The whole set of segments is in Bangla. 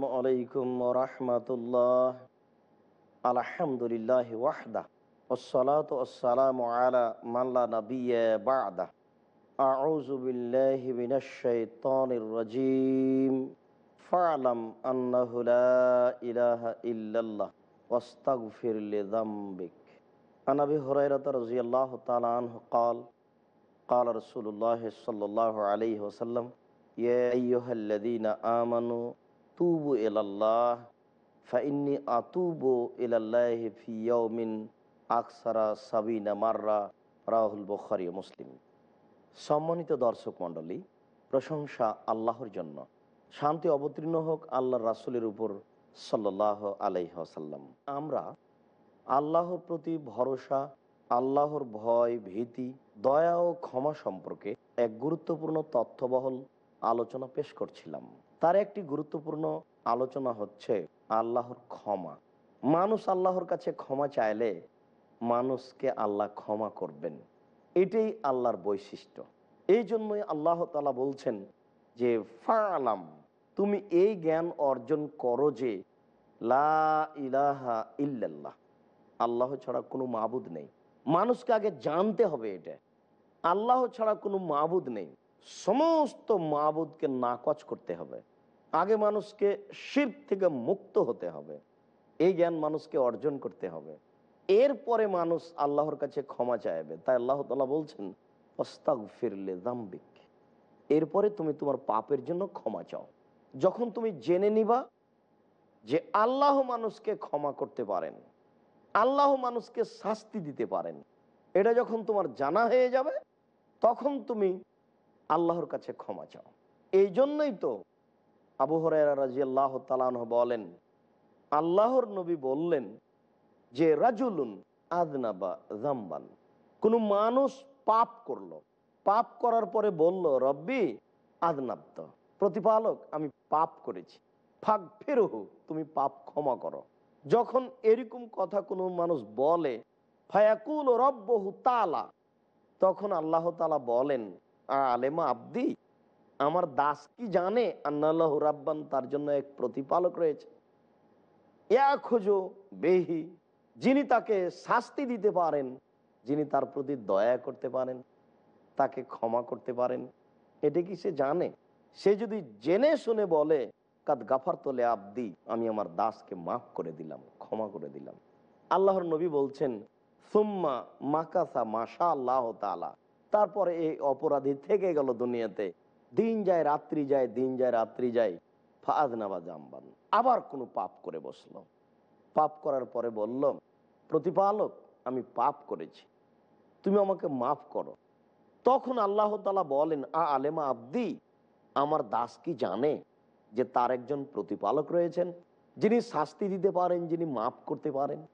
আসসালামু আলাইকুম রহমতুল্লাহ আলহামদুলিল্লাহ ওয়াহদা والصلاة والسلام على من لا نبي بعده أعوذ بالله من الشيطان الرجيم فاعلم أنه لا إله إلا الله واستغفر لذنبك عن أبي هريرة رضي الله تعالى عنه قال قال رسول الله صلى الله عليه وسلم يا أيها الذين آمنوا আতুবু এলাল্লাহ ফাইন্নি আতুবু এলাল্লাহ আকসারা সাবিনা মাররা রাহুল বখারি মুসলিম সম্মানিত দর্শক মণ্ডলী, প্রশংসা আল্লাহর জন্য। শান্তি অবতীর্ণ হোক আল্লাহ রাসুলের উপর সাল্লাহ আলাইসাল্লাম আমরা আল্লাহর প্রতি ভরসা, আল্লাহর ভয়, ভীতি, দয়া ও ক্ষমা সম্পর্কে এক গুরুত্বপূর্ণ তথ্যবহল আলোচনা পেশ করছিলাম। তার একটি গুরুত্বপূর্ণ আলোচনা হচ্ছে আল্লাহর ক্ষমা। মানুষ আল্লাহর কাছে ক্ষমা চাইলে মানুষকে আল্লাহ ক্ষমা করবেন। এটাই আল্লাহর বৈশিষ্ট্য। এই জন্যই আল্লাহ তালা বলছেন যে, ফালাম, তুমি এই জ্ঞান অর্জন করো যে, লা ইলাহা আল্লাহ ছাড়া কোনো মাবুদ নেই। মানুষকে আগে জানতে হবে এটা। আল্লাহ ছাড়া কোনো মাবুদ নেই। সমস্ত মাবুদকে নাকচ করতে হবে। আগে মানুষকে শির থেকে মুক্ত হতে হবে। এই জ্ঞান মানুষকে অর্জন করতে হবে। এরপরে মানুষ আল্লাহর কাছে ক্ষমা চাইবে। তাই আল্লাহ তালা বলছেন ফিরলে এরপরে তুমি তোমার পাপের জন্য ক্ষমা চাও। যখন তুমি জেনে নিবা যে আল্লাহ মানুষকে ক্ষমা করতে পারেন, আল্লাহ মানুষকে শাস্তি দিতে পারেন, এটা যখন তোমার জানা হয়ে যাবে, তখন তুমি আল্লাহর কাছে ক্ষমা চাও। এই জন্যই তো আবু হরাজি আল্লাহ তালান বলেন, আল্লাহর নবী বললেন যে, রাজুলুন আদনাবা জাম্বান কোনো মানুষ পাপ করল। পাপ করার পরে বলল, রব্বি আদনাব্দ প্রতিপালক, আমি পাপ করেছি। ফাঁক ফেরহু তুমি পাপ ক্ষমা করো। যখন এরকম কথা কোনো মানুষ বলে, ফায়াকুল রব্বহু তালা তখন আল্লাহ তালা বলেন আলেমা আব্দি আমার দাস কি জানে? আন্নাল্লাহ রাব্বান তার জন্য এক প্রতিপালক রয়েছে। ইয়া খোঁজো বেহি, যিনি তাকে শাস্তি দিতে পারেন, যিনি তার প্রতি দয়া করতে পারেন, তাকে ক্ষমা করতে পারেন। এটা কি সে জানে? সে যদি জেনে শুনে বলে, কাদ গাফার তোলে আব্দি, আমি আমার দাসকে মাফ করে দিলাম, ক্ষমা করে দিলাম। আল্লাহর নবী বলছেন, সুম্মা মাকাসা মাসা আল্লাহ তালা তারপরে এই অপরাধী থেকে গেল দুনিয়াতে। দিন যায়, রাত্রি যায়, দিন যায়, রাত্রি যায় ফাজনাবা জাম্বান আবার কোনো পাপ করে বসল। পাপ করার পরে বলল, প্রতিপালক, আমি পাপ করেছি। তুমি আমাকে মাফ করো। তখন আল্লাহ তালা বলেন, আ আলেমা আব্দি, আমার দাস কি জানে যে তার একজন প্রতিপালক রয়েছেন? যিনি শাস্তি দিতে পারেন, যিনি মাফ করতে পারেন?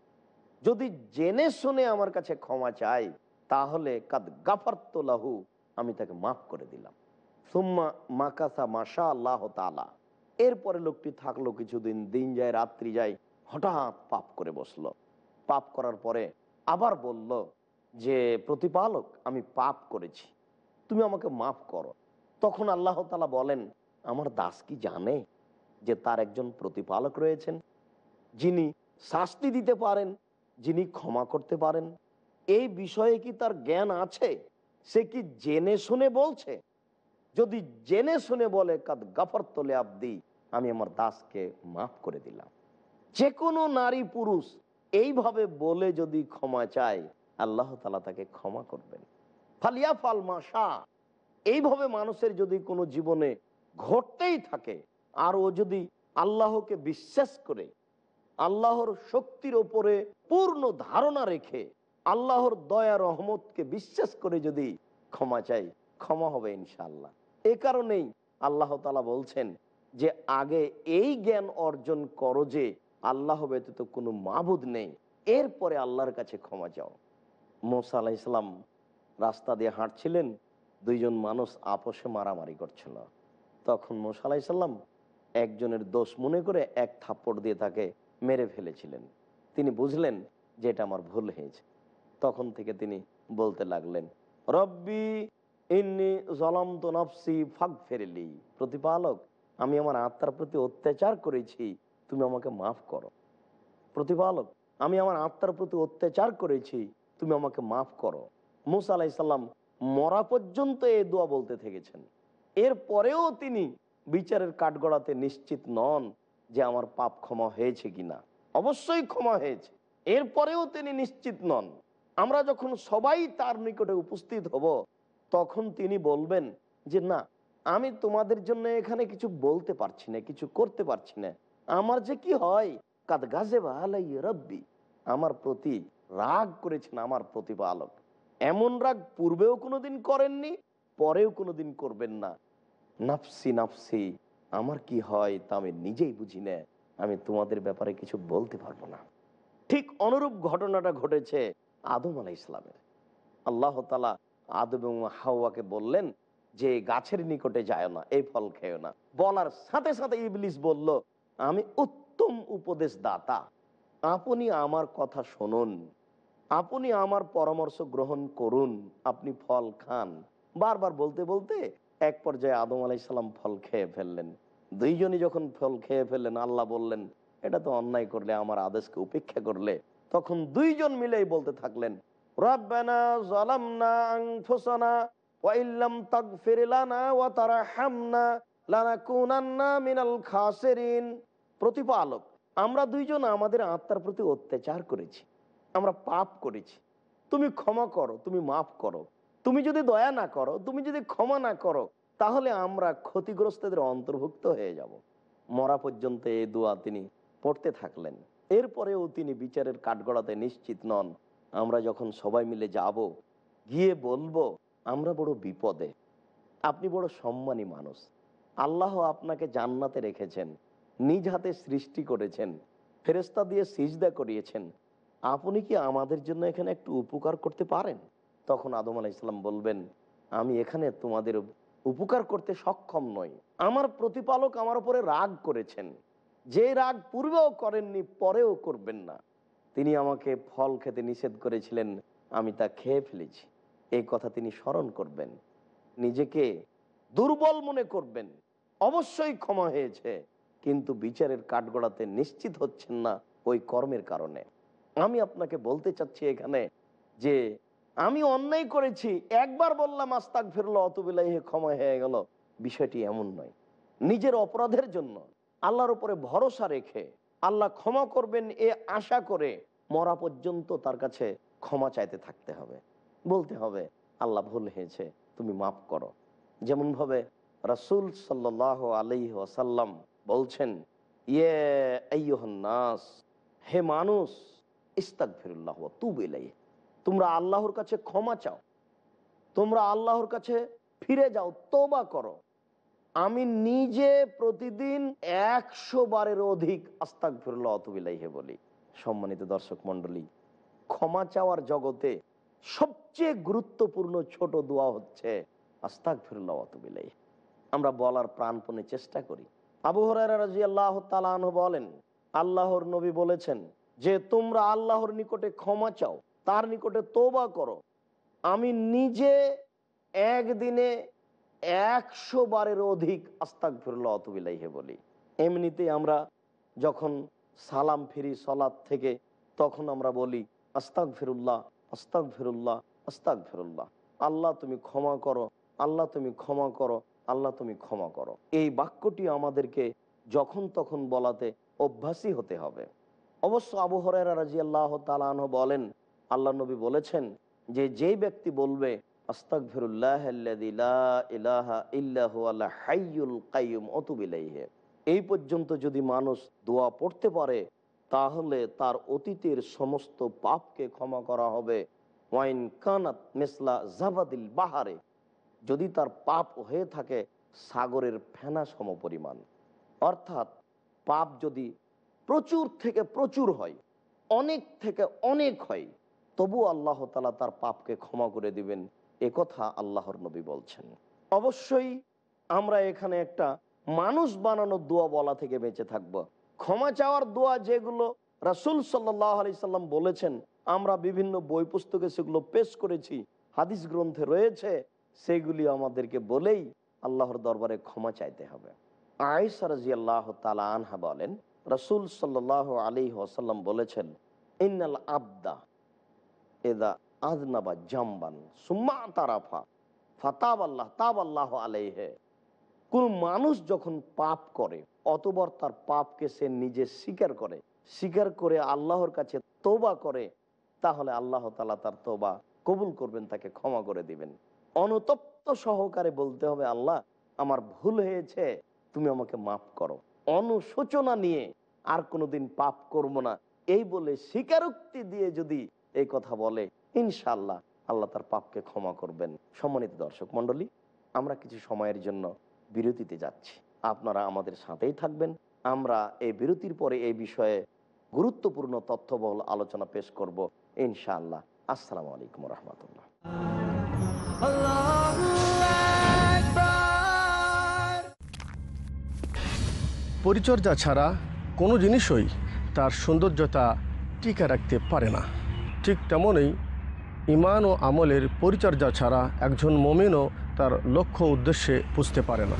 যদি জেনে শুনে আমার কাছে ক্ষমা চাই তাহলে কাদ গাফার্তলাহু আমি তাকে মাফ করে দিলাম। সুম্মা মাকাসা মাসা আল্লাহ তালা এরপরে লোকটি থাকল কিছুদিন, দিন যায়, রাত্রি যায়, হঠাৎ পাপ করে বসল। পাপ করার পরে আবার বলল যে, প্রতিপালক, আমি পাপ করেছি। তুমি আমাকে মাফ করো। তখন আল্লাহ তালা বলেন, আমার দাস কি জানে যে তার একজন প্রতিপালক রয়েছেন? যিনি শাস্তি দিতে পারেন, যিনি ক্ষমা করতে পারেন। এই বিষয়ে কি তার জ্ঞান আছে? সে কি জেনে শুনে বলছে? যদি জেনে শুনে বলে, কাদ গাফর তোলে আব্দি আমি আমার দাসকে মাফ করে দিলাম। যে কোনো নারী পুরুষ এইভাবে বলে যদি ক্ষমা চায়, আল্লাহ তালা তাকে ক্ষমা করবেন। ফালিয়া ফাল মাসা এইভাবে মানুষের যদি কোনো জীবনে ঘটতেই থাকে, আর ও যদি আল্লাহকে বিশ্বাস করে, আল্লাহর শক্তির ওপরে পূর্ণ ধারণা রেখে, আল্লাহর দয়া রহমতকে বিশ্বাস করে যদি ক্ষমা চাই, ক্ষমা হবে ইনশাআল্লাহ। এ কারণেই আল্লাহ তালা বলছেন যে, আগে এই জ্ঞান অর্জন করো যে, আল্লাহ ব্যতীত কোনো মাবুদ নেই। এরপরে আল্লাহর কাছে ক্ষমা চাও। মোসা আলাহ ইসলাম রাস্তা দিয়ে হাঁটছিলেন, দুইজন মানুষ আপোষে মারামারি করছিল। তখন মোসা আলাহ ইসলাম একজনের দোষ মনে করে এক থাপ্পড় দিয়ে তাকে মেরে ফেলেছিলেন। তিনি বুঝলেন যে, এটা আমার ভুল হয়েছে। তখন থেকে তিনি বলতে লাগলেন, রব্বি ইন্নি জলম তো নফসি ফাঁক ফেরেলি প্রতিপালক, আমি আমার আত্মার প্রতি অত্যাচার করেছি, তুমি আমাকে মাফ করো। প্রতিপালক, আমি আমার আত্মার প্রতি অত্যাচার করেছি, তুমি আমাকে মাফ করো। মুসা আলাইসাল্লাম মরা পর্যন্ত এই দোয়া বলতে থেকেছেন। এর পরেও তিনি বিচারের কাঠগড়াতে নিশ্চিত নন যে আমার পাপ ক্ষমা হয়েছে কিনা। অবশ্যই ক্ষমা হয়েছে। এরপরেও তিনি নিশ্চিত নন। আমরা যখন সবাই তার নিকটে উপস্থিত হব তখন তিনি বলবেন যে, না, আমি তোমাদের জন্য এখানে কিছু বলতে পারছি না, কিছু করতে পারছি না। আমার যে কি হয়? কাদ গাজে রব্বি। আমার প্রতি রাগ করেছেন আমার প্রতিপালক। এমন রাগ পূর্বেও কোনোদিন করেননি, পরেও কোনোদিন করবেন না। নাফসি নাফসি, আমার কি হয় তা আমি নিজেই বুঝি না। আমি তোমাদের ব্যাপারে কিছু বলতে পারব না। ঠিক অনুরূপ ঘটনাটা ঘটেছে আদম আলাহ ইসলামের আল্লাহ তালা আদম এবং হাওয়াকে বললেন যে, গাছের নিকটে যায় না, এই ফল খেয়েও না। বলার সাথে সাথে ইবলিস বলল, আমি উত্তম উপদেশ দাতা আপনি আমার কথা শুনুন। আপনি আমার পরামর্শ গ্রহণ করুন। আপনি ফল খান। বারবার বলতে বলতে এক পর্যায়ে আদম আলাইসাল্লাম ফল খেয়ে ফেললেন। দুইজনই যখন ফল খেয়ে ফেললেন, আল্লাহ বললেন, এটা তো অন্যায় করলে, আমার আদেশকে উপেক্ষা করলে। তখন দুইজন মিলেই বলতে থাকলেন প্রতিপালক, আমরা দুইজন আমাদের আত্মার প্রতি অত্যাচার করেছি, আমরা পাপ করেছি। তুমি ক্ষমা করো, তুমি মাফ করো। তুমি যদি দয়া না করো, তুমি যদি ক্ষমা না করো, তাহলে আমরা ক্ষতিগ্রস্তদের অন্তর্ভুক্ত হয়ে যাব। মরা পর্যন্ত এই দোয়া তিনি পড়তে থাকলেন। এরপরেও তিনি বিচারের কাঠগড়াতে নিশ্চিত নন। আমরা যখন সবাই মিলে যাব, গিয়ে বলব, আমরা বড় বিপদে। আপনি বড় সম্মানী মানুষ। আল্লাহ আপনাকে জান্নাতে রেখেছেন, নিজ হাতে সৃষ্টি করেছেন ফেরেস্তা দিয়ে সিজদা করিয়েছেন। আপনি কি আমাদের জন্য এখানে একটু উপকার করতে পারেন? তখন আদম আলাহ ইসলাম বলবেন, আমি এখানে তোমাদের উপকার করতে সক্ষম নই। আমার প্রতিপালক আমার উপরে রাগ করেছেন। যে রাগ পূর্বেও করেননি, পরেও করবেন না। তিনি আমাকে ফল খেতে নিষেধ করেছিলেন, আমি তা খেয়ে ফেলেছি। এই কথা তিনি স্মরণ করবেন। নিজেকে দুর্বল মনে করবেন। অবশ্যই ক্ষমা হয়েছে। কিন্তু বিচারের কাঠগড়াতে নিশ্চিত হচ্ছেন না ওই কর্মের কারণে। আমি আপনাকে বলতে চাচ্ছি এখানে যে, আমি অন্যায় করেছি, একবার বললাম আস্তাক ফিরল অতবিলাই ক্ষমা হয়ে গেল। বিষয়টি এমন নয়। নিজের অপরাধের জন্য আল্লাহর উপরে ভরসা রেখে আল্লাহ ক্ষমা করবেন এ আশা করে মরা পর্যন্ত তার কাছে ক্ষমা চাইতে থাকতে হবে। বলতে হবে, আল্লাহ ভুল হয়েছে, তুমি মাফ করো। যেমন ভাবে রাসুল সাল্লাহ আলি ওয়াসাল্লাম বলছেন ইয়ে হে মানুষ ইস্তাক ফিরুল্লাহ তু বেলাই তোমরা আল্লাহর কাছে ক্ষমা চাও। তোমরা আল্লাহর কাছে ফিরে যাও তোবা করো। আমি নিজে প্রতিদিন একশো বারের অধিক আস্তাক ফিরুল্লাহ অতবিলাইহে বলি। সম্মানিত দর্শক মন্ডলী ক্ষমা চাওয়ার জগতে সবচেয়ে গুরুত্বপূর্ণ ছোট দোয়া হচ্ছে আস্তাক অতবিলাই আমরা বলার প্রাণপণে চেষ্টা করি। আবু আল্লাহ বলেন, আল্লাহর নবী বলেছেন যে, তোমরা আল্লাহর নিকটে ক্ষমা চাও, তার নিকটে তোবা করো। আমি নিজে একদিনে একশো বারের অধিক আস্তাক ফিরুল্লাহ অতবিলাইহে বলি। এমনিতে আমরা যখন সালাম ফিরি সলাদ থেকে, তখন আমরা বলি আস্তাক ফিরুল্লাহ আস্তাক ফিরুল্লাহ আস্তাক ফিরুল্লাহ আল্লাহ তুমি ক্ষমা করো, আল্লাহ তুমি ক্ষমা করো, আল্লাহ তুমি ক্ষমা করো। এই বাক্যটি আমাদেরকে যখন তখন বলাতে অভ্যাসী হতে হবে। অবশ্য আবু হরাইরা রাজি আল্লাহ তালাহ বলেন, আল্লাহ নবী বলেছেন যে, যেই ব্যক্তি বলবে আস্তাক ফিরুল্লাহ ইল্লাহু আল্লাহ হাইয়ুল কাইয়ুম অতুবিলাইহে এই পর্যন্ত যদি মানুষ দোয়া পড়তে পারে, তাহলে তার অতীতের সমস্ত পাপকে ক্ষমা করা হবে। ওয়াইন কানাত মেসলা জাবাদিল বাহারে। যদি তার পাপ হয়ে থাকে, সাগরের ফেনা সম পরিমাণ অর্থাৎ পাপ যদি প্রচুর থেকে প্রচুর হয়, অনেক থেকে অনেক হয় তবু আল্লাহ তালা তার পাপকে ক্ষমা করে দিবেন। কথা আল্লাহর নবী বলছেন। অবশ্যই আমরা এখানে একটা মানুষ বানানোর দোয়া বলা থেকে বেঁচে থাকব। ক্ষমা চাওয়ার দোয়া যেগুলো রাসুল সাল্লাম বলেছেন, আমরা বিভিন্ন বই পুস্তকে সেগুলো পেশ করেছি, হাদিস গ্রন্থে রয়েছে, সেগুলি আমাদেরকে বলেই আল্লাহর দরবারে ক্ষমা চাইতে হবে। আয়সা রাজি আল্লাহ আনহা বলেন, রসুল সাল্লাহ আলী ওসাল্লাম বলেছেন, ইন্নাল আবদা এদা আদনাবা জাম্বান, সুম্মা তারাফা ফাতাব আল্লাহ, তাব আল্লাহ আলাইহে। কোন মানুষ যখন পাপ করে অতবার তার পাপকে সে নিজে স্বীকার করে। স্বীকার করে আল্লাহর কাছে তোবা করে, তাহলে আল্লাহ তালা তার তোবা কবুল করবেন, তাকে ক্ষমা করে দিবেন। অনুতপ্ত সহকারে বলতে হবে, আল্লাহ, আমার ভুল হয়েছে, তুমি আমাকে মাফ করো। অনুশোচনা নিয়ে আর কোনোদিন পাপ করব না। এই বলে স্বীকারোক্তি দিয়ে যদি এই কথা বলে ইনশাল্লাহ আল্লাহ তার পাপকে ক্ষমা করবেন। সম্মানিত দর্শক মন্ডলী আমরা কিছু সময়ের জন্য বিরতিতে যাচ্ছি। আপনারা আমাদের সাথেই থাকবেন। আমরা এই বিরতির পরে এই বিষয়ে গুরুত্বপূর্ণ তথ্যবহুল আলোচনা পেশ করব, ইনশাআল্লাহ। আসসালামু আলাইকুম রহমতুল্লাহ পরিচর্যা ছাড়া কোনো জিনিসই তার সৌন্দর্যতা টিকে রাখতে পারে না। ঠিক তেমনই ইমান ও আমলের পরিচর্যা ছাড়া একজন মমিনও তার লক্ষ্য উদ্দেশ্যে বুঝতে পারে না।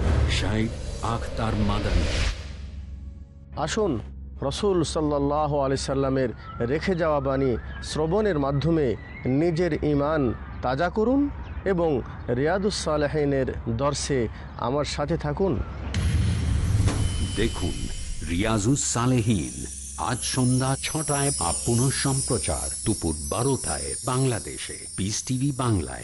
আখতার মাদানী। আসুন রসুল সাল্লাহ আলি সাল্লামের রেখে যাওয়া বাণী শ্রবণের মাধ্যমে নিজের ইমান তাজা করুন এবং রিয়াদুসালেহিনের দর্শে আমার সাথে থাকুন। দেখুন রিয়াজুস সালেহীন আজ সন্ধ্যা ছটায় বা পুনঃ সম্প্রচার দুপুর বারোটায় বাংলাদেশে। পিস টিভি বাংলায়।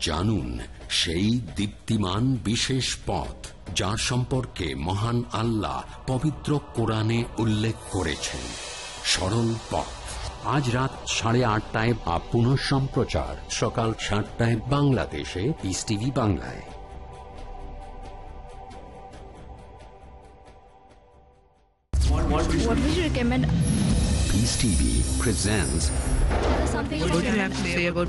জানুন সেই দীপ্তিমান বিশেষ পথ যার সম্পর্কে মহান আল্লাহ পবিত্র কোরআনে উল্লেখ করেছেন। সরল পথ। আজ রাত সাড়ে আটটায় বা পুনঃ সম্প্রচার সকাল সাতটায় বাংলাদেশে পিস টিভি বাংলায়। What would you recommend? TV presents Something What do you have to say about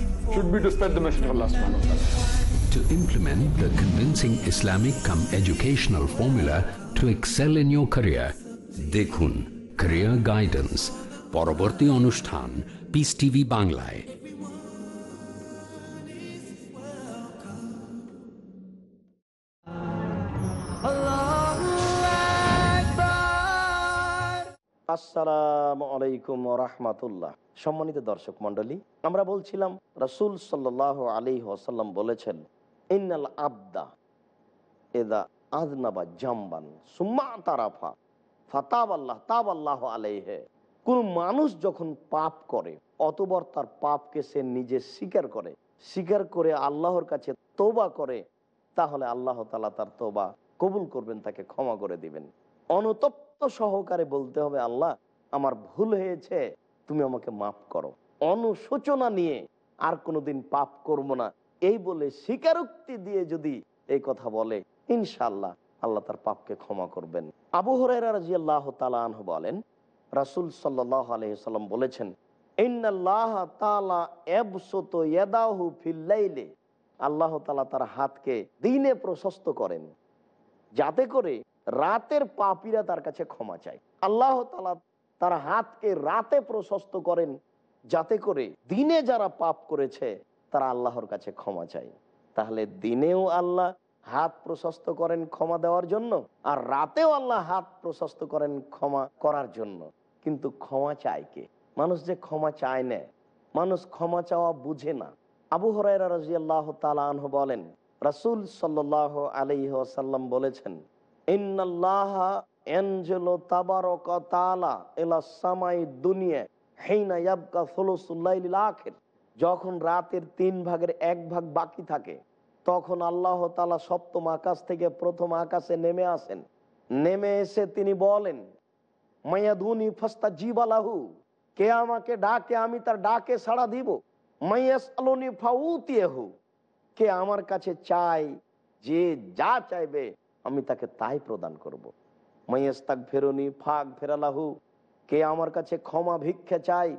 should be to spread the message of Allah subhanahu wa ta'ala. to implement the convincing Islamic come educational formula to excel in your career. দেখুন career guidance পরবর্তী অনুষ্ঠান পিস টিভি বাংলায় আসসালামু আলাইকুম রহমাতুল্লাহ সম্মানিত দর্শক মন্ডলী আমরা বলছিলাম, রসুল সাল্লাহ আলী ওসাল্লাম বলেছেন আবদা এদা আদনাবা জাম্বান সুম্মা তারাফা আলাইহে। কোন মানুষ যখন পাপ করে তার পাপকে সে নিজে স্বীকার করে স্বীকার করে আল্লাহর কাছে তোবা করে, তাহলে আল্লাহ তালা তার তোবা কবুল করবেন, তাকে ক্ষমা করে দিবেন। অনুতপ্ত সহকারে বলতে হবে, আল্লাহ, আমার ভুল হয়েছে তুমি আমাকে মাফ করো। অনুশোচনা নিয়ে আর কোনোদিন পাপ করব না। এই বলে স্বীকারোক্তি দিয়ে যদি এই কথা বলে ইনশাল্লাহ আল্লাহ তার পাপকে ক্ষমা করবেন। আবু হরাইরা বলেন, রাসুল আলহিসাল্লাম বলেছেন আল্লাহ তালা তার হাতকে দিনে প্রশস্ত করেন, যাতে করে রাতের পাপীরা তার কাছে ক্ষমা চায়। আল্লাহ তালা তার হাতকে রাতে প্রশস্ত করেন, যাতে করে দিনে যারা পাপ করেছে, তারা আল্লাহর কাছে ক্ষমা চায়। তাহলে দিনেও আল্লাহ হাত প্রশস্ত করেন ক্ষমা দেওয়ার জন্য, আর রাতেও আল্লাহ হাত প্রশস্ত করেন ক্ষমা করার জন্য। কিন্তু ক্ষমা চায় কে? মানুষ যে ক্ষমা চায় না, মানুষ ক্ষমা চাওয়া বুঝে না। আবু হরাইরা রাজিয়াল্লাহ তালাহ বলেন, রাসুল সাল্লাহ আলাইহ সাল্লাম বলেছেন এনজেলো তাবারক দুনিয়া হেইনা যখন রাতের তিন ভাগের এক ভাগ বাকি থাকে, তখন আল্লাহ তালা সপ্তম আকাশ থেকে প্রথম আকাশে নেমে আসেন। নেমে এসে তিনি বলেন মায়াধুনি ফস্তা জিবালাহু, কে আমাকে ডাকে আমি তার ডাকে সাড়া দিব। মাইয়াস আলোনি ফাউতিয়েহু, কে আমার কাছে চাই যে যা চাইবে আমি তাকে তাই প্রদান করব। মাইয়াস্তাক ফেরুনি ফাঁক ফেরালাহু, কে আমার কাছে ক্ষমা ভিক্ষা চাই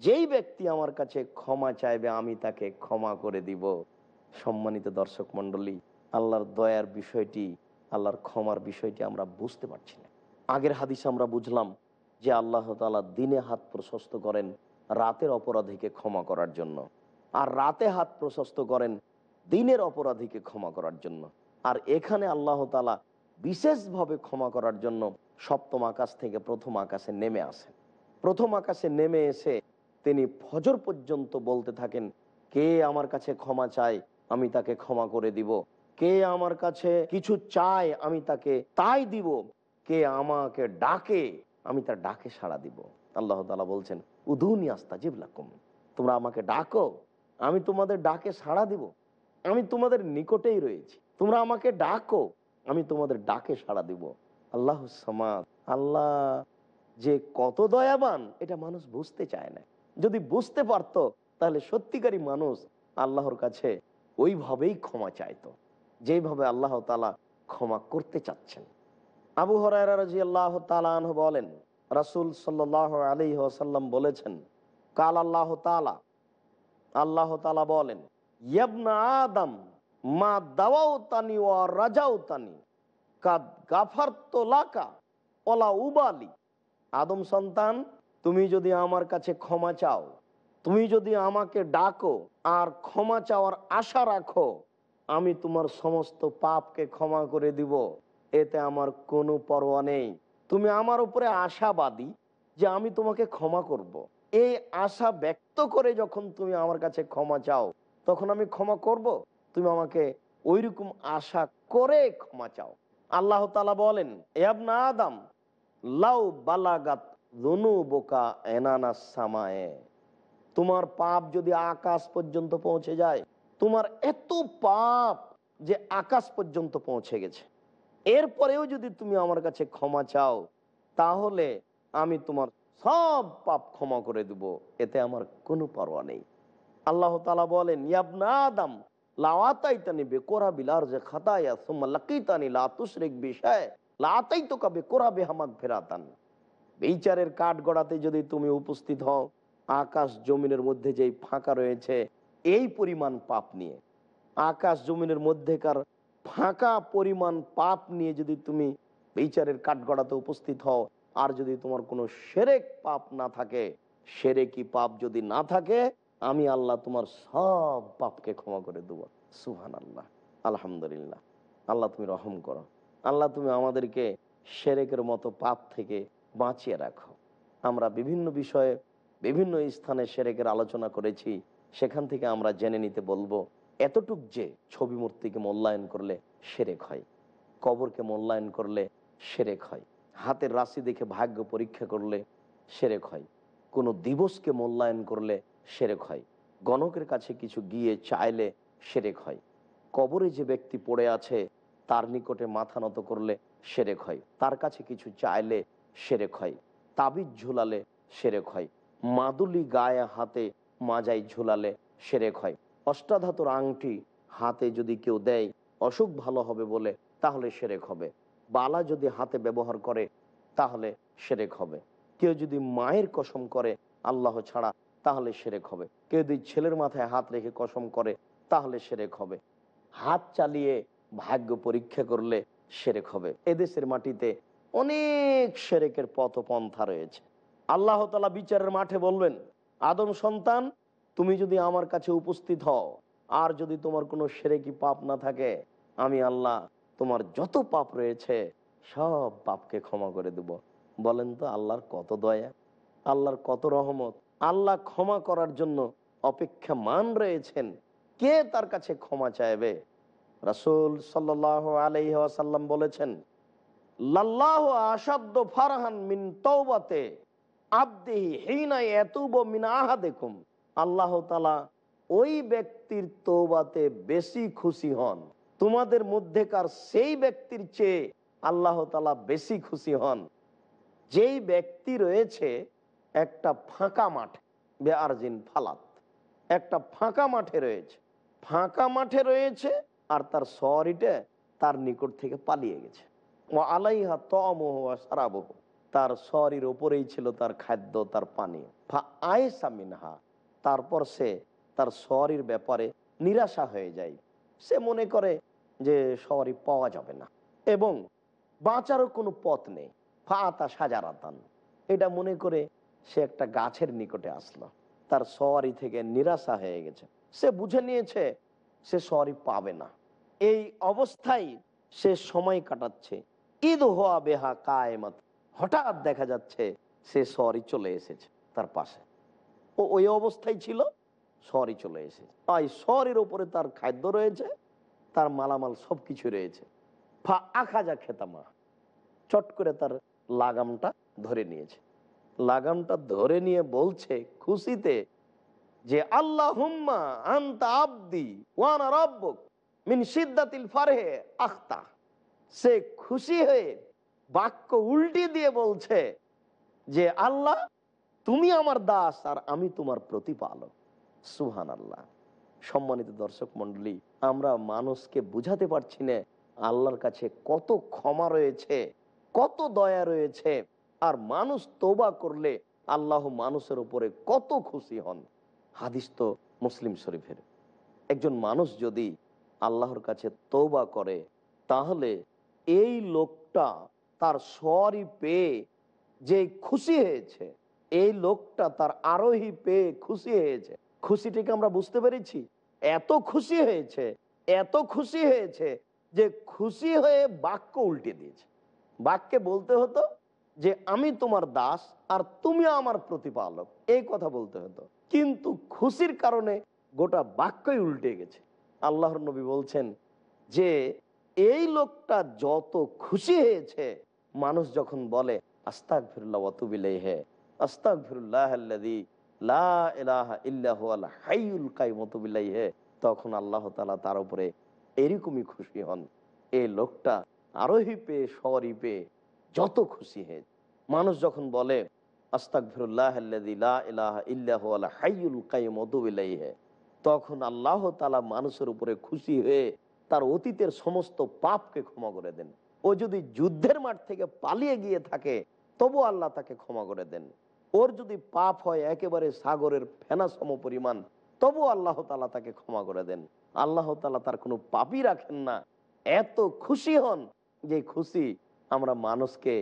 যেই ব্যক্তি আমার কাছে ক্ষমা চাইবে, আমি তাকে ক্ষমা করে দিব। সম্মানিত দর্শক মন্ডলী আল্লাহর দয়ার বিষয়টি, আল্লাহর ক্ষমার বিষয়টি আমরা বুঝতে পারছি না। আগের হাদিস আমরা বুঝলাম যে আল্লাহ তালা দিনে হাত প্রশস্ত করেন রাতের অপরাধীকে ক্ষমা করার জন্য। আর রাতে হাত প্রশস্ত করেন দিনের অপরাধীকে ক্ষমা করার জন্য। আর এখানে আল্লাহ তালা বিশেষভাবে ক্ষমা করার জন্য সপ্তম আকাশ থেকে প্রথম আকাশে নেমে আসেন। প্রথম আকাশে নেমে এসে তিনি ফজর পর্যন্ত বলতে থাকেন, কে আমার কাছে ক্ষমা চায়, আমি তাকে ক্ষমা করে দিব। কে আমার কাছে কিছু চায়, আমি তাকে তাই দিব। কে আমাকে ডাকে, আমি তার ডাকে সাড়া দিব। আল্লাহ তালা বলছেন, উদুনি আস্তা জিবলাকুম তোমরা আমাকে ডাকো, আমি তোমাদের ডাকে সাড়া দিব। আমি তোমাদের নিকটেই রয়েছি। তোমরা আমাকে ডাকো আমি তোমাদের ডাকে সাড়া দিব। আল্লাহ আল্লাহ যে কত দয়াবান, এটা মানুষ বুঝতে চায় না। যদি বুঝতে পারতো, তাহলে সত্যিকারী মানুষ আল্লাহর কাছে ওইভাবেই ক্ষমা চাইতো। যেইভাবে আল্লাহ তালা ক্ষমা করতে চাচ্ছেন। আবু হরাইরা রাজি আল্লাহ তালাহ বলেন, রাসুল সাল্লাহ আলী সাল্লাম বলেছেন, কাল আল্লাহ তালা আল্লাহ তালা বলেন, ইয়াবনা আদম মা দাওয়াও তানি ও রাজাও তানি কাদ গাফার তো লাকা, ওলা উবালি আদম সন্তান, তুমি যদি আমার কাছে ক্ষমা চাও, তুমি যদি আমাকে ডাকো আর ক্ষমা চাওয়ার আশা রাখো, আমি তোমার সমস্ত পাপকে ক্ষমা করে দিব এতে আমার কোনো পরোয়া নেই তুমি আমার উপরে আশাবাদী যে আমি তোমাকে ক্ষমা করব। এই আশা ব্যক্ত করে যখন তুমি আমার কাছে ক্ষমা চাও, তখন আমি ক্ষমা করব। তুমি আমাকে ওইরকম আশা করে ক্ষমা চাও। আল্লাহ তালা বলেন না আদম, লাউ বালাগাত ধনু বোকা এনানা সামায়ে। তোমার পাপ যদি আকাশ পর্যন্ত পৌঁছে যায়, তোমার এত পাপ যে আকাশ পর্যন্ত পৌঁছে গেছে। এরপরেও যদি তুমি আমার কাছে ক্ষমা চাও, তাহলে আমি তোমার সব পাপ ক্ষমা করে দেব। এতে আমার কোনো পরোয়া নেই। আল্লাহ তালা বলেন ইয়াবনা আদম যে বিচারের কাঠ গড়াতে যদি তুমি উপস্থিত হও, আকাশ জমিনের মধ্যে যেই ফাঁকা রয়েছে, এই পরিমাণ পাপ নিয়ে। আকাশ জমিনের মধ্যেকার ফাঁকা পরিমাণ পাপ নিয়ে যদি তুমি বিচারের কাঠগড়াতে উপস্থিত হও, আর যদি তোমার কোনো সেরেক পাপ না থাকে, সেরেকি পাপ যদি না থাকে আমি আল্লাহ তোমার সব পাপকে ক্ষমা করে দেব। সুহান আল্লাহ আলহামদুলিল্লাহ। আল্লাহ তুমি রহম করো। আল্লাহ তুমি আমাদেরকে সেরেকের মতো পাপ থেকে বাঁচিয়ে রাখো। আমরা বিভিন্ন বিষয়ে বিভিন্ন স্থানে সেরেকের আলোচনা করেছি। সেখান থেকে আমরা জেনে নিতে বলব, এতটুক যে ছবি মূর্তিকে মূল্যায়ন করলে সেরেক হয়, কবরকে মূল্যায়ন করলে সেরেক হয়, হাতের রাশি দেখে ভাগ্য পরীক্ষা করলে সেরেক হয়, কোনো দিবসকে মূল্যায়ন করলে সেরেক হয়। গণকের কাছে কিছু গিয়ে চাইলে সেরেক হয়। কবরে যে ব্যক্তি পড়ে আছে, তার নিকটে মাথা নত করলে সেরেক হয়। তার কাছে কিছু চাইলে সেরেক হয়। তাবিজ ঝুলালে সেরেক হয়। মাদুলি গায়ে হাতে মাজাই ঝুলালে সেরেক হয়। অষ্টাধাতুর আংটি হাতে যদি কেউ দেয়, অসুখ ভালো হবে বলে তাহলে সেরেক হবে। বালা যদি হাতে ব্যবহার করে, তাহলে সেরেক হবে। কেউ যদি মায়ের কসম করে, আল্লাহ ছাড়া তাহলে সেরেক হবে। কেউ যদি ছেলের মাথায় হাত রেখে কসম করে, তাহলে সেরেক হবে। হাত চালিয়ে ভাগ্য পরীক্ষা করলে সেরেক হবে। এদেশের মাটিতে অনেক সেরেকের পথপন্থা রয়েছে। আল্লাহ তালা বিচারের মাঠে বলবেন, আদম সন্তান, তুমি যদি আমার কাছে উপস্থিত হও, আর যদি তোমার কোনো সেরেকি পাপ না থাকে, আমি আল্লাহ তোমার যত পাপ রয়েছে, সব পাপকে ক্ষমা করে দেব। বলেন তো আল্লাহর কত দয়া, আল্লাহর কত রহমত। আল্লাহ ক্ষমা করার জন্য অপেক্ষা মান রয়েছেন। কে তার কাছে ক্ষমা চাইবে? রাসুল সাল্লাহ আলাইসাল্লাম বলেছেন, লাল্লাহ আসাদ্দ ফারহান মিন তৌবাতে আবদেহি হিনাই এতুব মিন আহা দেখুম আল্লাহ তালা ওই ব্যক্তির তৌবাতে বেশি খুশি হন। তোমাদের মধ্যেকার সেই ব্যক্তির চেয়ে আল্লাহ তালা বেশি খুশি হন। যেই ব্যক্তি রয়েছে একটা ফাঁকা মাঠ, বেআরজিন ফালাত। একটা ফাঁকা মাঠে রয়েছে। ফাঁকা মাঠে রয়েছে আর তার সরিটা তার নিকট থেকে পালিয়ে গেছে। ও আলাইহা তমহ সারাবহ তার শরীর ওপরেই ছিল তার খাদ্য, তার পানি। আয়েসা মিনহা। তারপর সে তার শরীর ব্যাপারে নিরাশা হয়ে যায়। সে মনে করে যে শহরই পাওয়া যাবে না এবং বাঁচারও কোনো পথ নেই। ফাতা সাজারাতান। এটা মনে করে সে একটা গাছের নিকটে আসলো। তার সওয়ারি থেকে নিরাশা হয়ে গেছে। সে বুঝে নিয়েছে, সে সওয়ারি পাবে না। এই অবস্থায় সে সময় কাটাচ্ছে। ঈদ হওয়া বেহা কায়মত। হঠাৎ দেখা যাচ্ছে, সে সরি চলে এসেছে তার পাশে। ও, ওই অবস্থায় ছিল সরি চলে এসেছে। তাই সরের ওপরে তার খাদ্য রয়েছে, তার মালামাল সব কিছু রয়েছে। ফা আখা যা খেতামা। চট করে তার লাগামটা ধরে নিয়েছে। লাগামটা ধরে নিয়ে বলছে খুশিতে যে আল্লাহ হুম্মা আন্তা আব্দি ওয়ানা মিন সিদ্দাতিল ফারহে আখতা। সে খুশি হয়ে বাক্য উল্টি দিয়ে বলছে যে, আল্লাহ, তুমি আমার দাস আর আমি তোমার প্রতিপালক। সুহান আল্লাহ সম্মানিত দর্শক মন্ডলী আমরা মানুষকে বুঝাতে পারছি না আল্লাহর কাছে কত ক্ষমা রয়েছে, কত দয়া রয়েছে। আর মানুষ তোবা করলে আল্লাহ মানুষের উপরে কত খুশি হন। হাদিস তো মুসলিম শরীফের। একজন মানুষ যদি আল্লাহর কাছে তৌবা করে, তাহলে এই লোকটা তার সরই পেয়ে যে খুশি হয়েছে, এই লোকটা তার আরোহী পেয়ে খুশি হয়েছে। খুশিটিকে আমরা বুঝতে পেরেছি? এত খুশি হয়েছে, এত খুশি হয়েছে যে খুশি হয়ে বাক্য উল্টে দিয়েছে। বাক্যে বলতে হতো যে আমি তোমার দাস আর তুমি আমার প্রতিপালক। এই কথা বলতে হতো। কিন্তু খুশির কারণে গোটা বাক্যই উল্টে গেছে। আল্লাহর নবী বলছেন যে, এই লোকটা যত খুশি হয়েছে, মানুষ যখন বলে আস্তাক ফিরুল্লাহ অতুবিলাই হে আস্তাক ফিরুল্লাহ তখন আল্লাহ তালা তার উপরে এরকমই খুশি হন। এই লোকটা আরোহী পেয়ে, সওয়ারি পেয়ে যত খুশি হয়ে মানুষ যখন বলে তখন আল্লাহ তালা মানুষের উপরে খুশি হয়ে তার অতীতের সমস্ত পাপকে ক্ষমা করে দেন। ও যদি যুদ্ধের মাঠ থেকে পালিয়ে গিয়ে থাকে তবু আল্লাহ তাকে ক্ষমা করে দেন। ওর যদি পাপ হয় একেবারে সাগরের ফেনা সম পরিমাণ তবু আল্লাহ তালা তাকে ক্ষমা করে দেন। আল্লাহ তালা তার কোনো পাপই রাখেন না। এত খুশি হন যে খুশি আমরা মানুষকে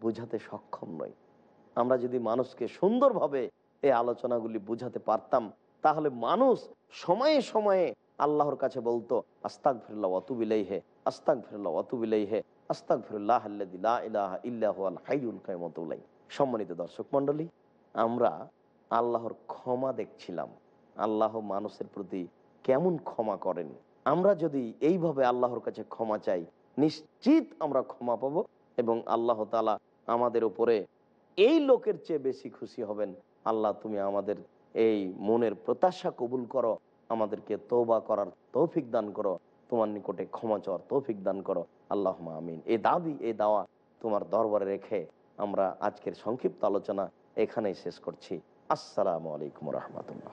বুঝাতে সক্ষম নই। আমরা যদি মানুষকে সুন্দরভাবে এই আলোচনাগুলি বুঝাতে পারতাম, তাহলে মানুষ সময়ে সময়ে আল্লাহর কাছে বলতো আস্তাক ফিরল্লাহ অতুবিলাই হে আস্তাক ফিরল্লাহ অতুবিলাই হে আস্তাক ফিরুল্লাহ সম্মানিত দর্শক মন্ডলী আমরা আল্লাহর ক্ষমা দেখছিলাম। আল্লাহ মানুষের প্রতি কেমন ক্ষমা করেন? আমরা যদি এইভাবে আল্লাহর কাছে ক্ষমা চাই নিশ্চিত আমরা ক্ষমা পাব এবং আল্লাহ তালা আমাদের উপরে এই লোকের চেয়ে বেশি খুশি হবেন। আল্লাহ, তুমি আমাদের এই মনের প্রত্যাশা কবুল করো। আমাদেরকে তৌবা করার তৌফিক দান করো। তোমার নিকটে ক্ষমা চাওয়ার তৌফিক দান করো। আল্লাহ আমিন। এই দাবি, এই দাওয়া তোমার দরবারে রেখে আমরা আজকের সংক্ষিপ্ত আলোচনা এখানেই শেষ করছি। আসসালামু আলাইকুম রহমতুল্লাহ।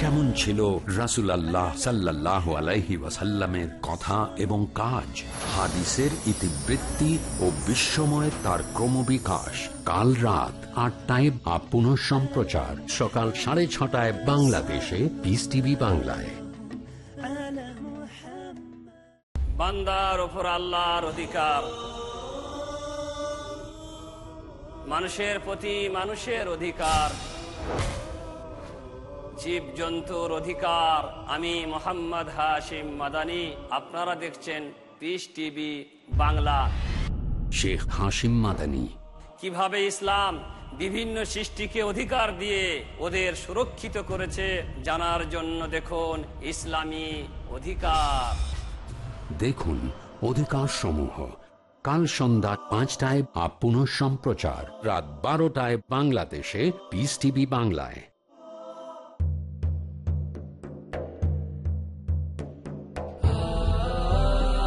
কেমন ছিল রাসুল আল্লাহ সাল্লাহ আলাইহি ওয়াসাল্লামের কথা এবং কাজ? হাদিসের ইতিবৃত্তি ও বিশ্বময় তার ক্রমবিকাশ। কাল রাত আটটায় বা পুনঃ সম্প্রচার। সকাল সাড়ে ছটায় বাংলাদেশে। পিস টিভি বাংলায়। বান্দার ওপর আল্লাহর অধিকার। মানুষের প্রতি মানুষের অধিকার। জীব জন্তুর অধিকার আমি মোহাম্মদ হাশিম মাদানি। আপনারা দেখছেন পিস টিভি বাংলা। শেখ হাসিম মাদানী। কীভাবে ইসলাম বিভিন্ন সৃষ্টিকে অধিকার দিয়ে ওদের সুরক্ষিত করেছে জানার জন্য দেখুন ইসলামী অধিকার। দেখুন অধিকার সমূহ কাল সন্ধ্যা পাঁচটায় আপ পুনঃ সম্প্রচার রাত বারোটায় বাংলাদেশে পিস টিভি বাংলায়।